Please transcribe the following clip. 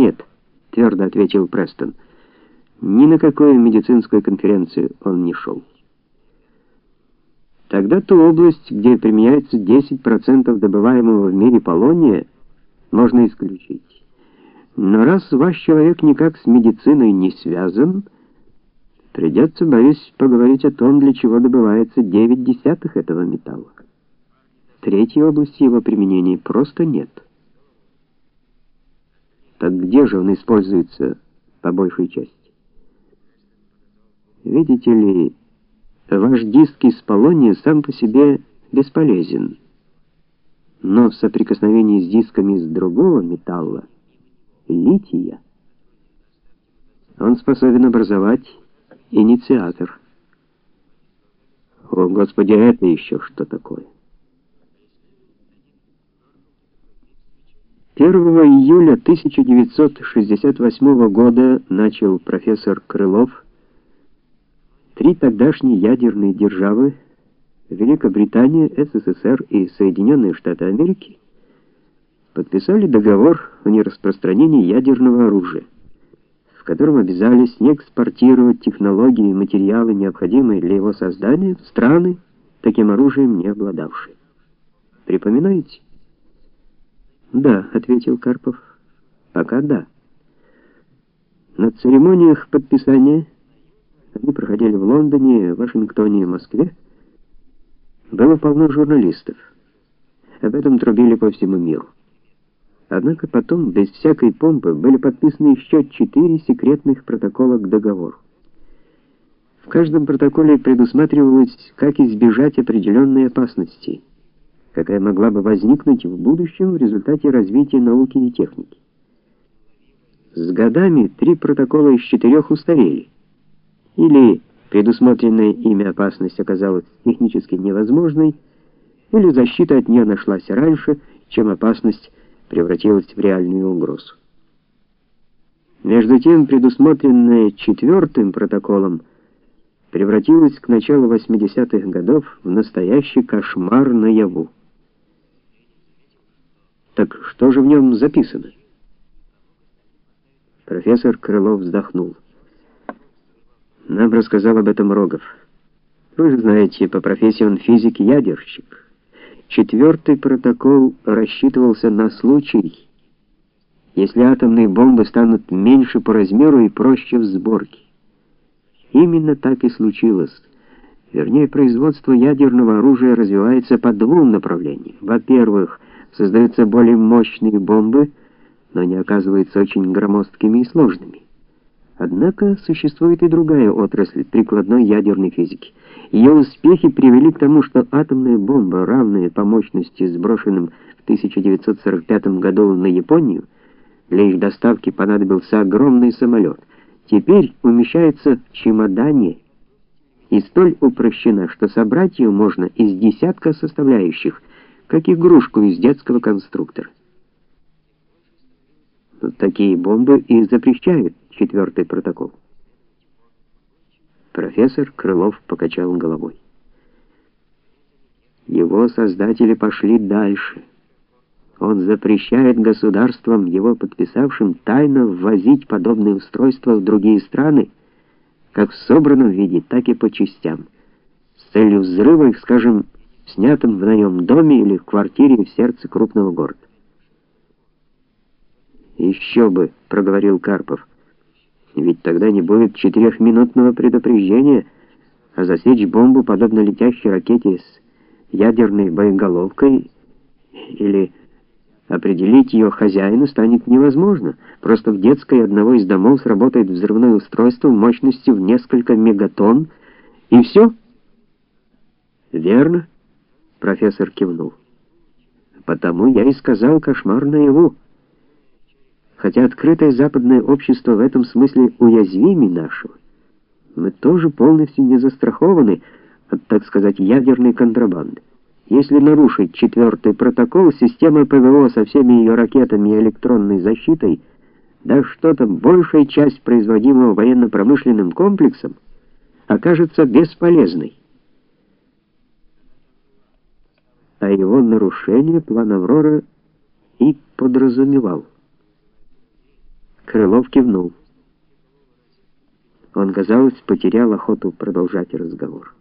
Нет, твердо ответил Престон. Ни на какую медицинскую конференцию он не шел. Тогда ту область, где применяется 10% добываемого в мире полония, можно исключить. Но раз ваш человек никак с медициной не связан, придется, боюсь, поговорить о том, для чего добывается 9 десятых этого металла. Третьей области его применения просто нет. Где же он используется по большей части? Видите ли, ваш диск из полония сам по себе бесполезен. Но в соприкосновении с дисками из другого металла, лития, он способен образовать инициатор. О, Господи, это еще что такое? 1 июля 1968 года начал профессор Крылов три тогдашние ядерные державы Великобритания, СССР и Соединенные Штаты Америки подписали договор о нераспространении ядерного оружия, в котором обязались не экспортировать технологии и материалы, необходимые для его создания, в страны, таким оружием не обладавшие. Припоминаете? Да, ответил Карпов. Пока да. На церемониях подписания они проходили в Лондоне, Вашингтоне и Москве. Было полно журналистов. Об этом трубили по всему миру. Однако потом, без всякой помпы, были подписаны еще четыре секретных протокола к договору. В каждом протоколе предусматривалось, как избежать определенной опасности какая могла бы возникнуть в будущем в результате развития науки и техники. С годами три протокола из четырех устарели. Или предусмотренная ими опасность оказалась технически невозможной, или защита от нее нашлась раньше, чем опасность превратилась в реальную угрозу. Между тем, предусмотренное четвертым протоколом превратилось к началу 80-х годов в настоящий кошмар наяву. Так что же в нем записано? Профессор Крылов вздохнул. Нам рассказал об этом Рогов. Вы же знаете, по профессии он физик-ядерщик. Четвертый протокол рассчитывался на случай, если атомные бомбы станут меньше по размеру и проще в сборке. Именно так и случилось. Вернее, производство ядерного оружия развивается по двум направлениям. Во-первых, создаются более мощные бомбы, но они оказываются очень громоздкими и сложными. Однако существует и другая отрасль прикладной ядерной физики. Ее успехи привели к тому, что атомная бомба, равная по мощности сброшенным в 1945 году на Японию, для их доставки понадобился огромный самолет. Теперь умещается в чемодане и столь упрощена, что собрать ее можно из десятка составляющих, как игрушку из детского конструктора. Но такие бомбы и запрещают четвертый протокол. Профессор Крылов покачал головой. Его создатели пошли дальше. Он запрещает государствам, его подписавшим, тайно ввозить подобные устройства в другие страны, как в собранном виде, так и по частям, с целью взрыва их, скажем, снятом в наем доме или в квартире в сердце крупного города. «Еще бы, проговорил Карпов. Ведь тогда не будет четырехминутного предупреждения, а засечь бомбу подобно летящей ракете с ядерной боеголовкой или определить ее хозяина станет невозможно. Просто в детской одного из домов сработает взрывное устройство мощностью в несколько мегатонн, и все. Верно? Профессор кивнул. Потому я и сказал кошмар наяву. Хотя открытое западное общество в этом смысле уязвимее нашего, мы тоже полностью не застрахованы от, так сказать, ядерной контрабанды. Если нарушить четвертый протокол, система ПВО со всеми ее ракетами и электронной защитой, да что там, большая часть производимого военно-промышленным комплексом окажется бесполезной. А его нарушение план Аврора и подразумевал. Крылов кивнул. Он, казалось, потерял охоту продолжать разговор.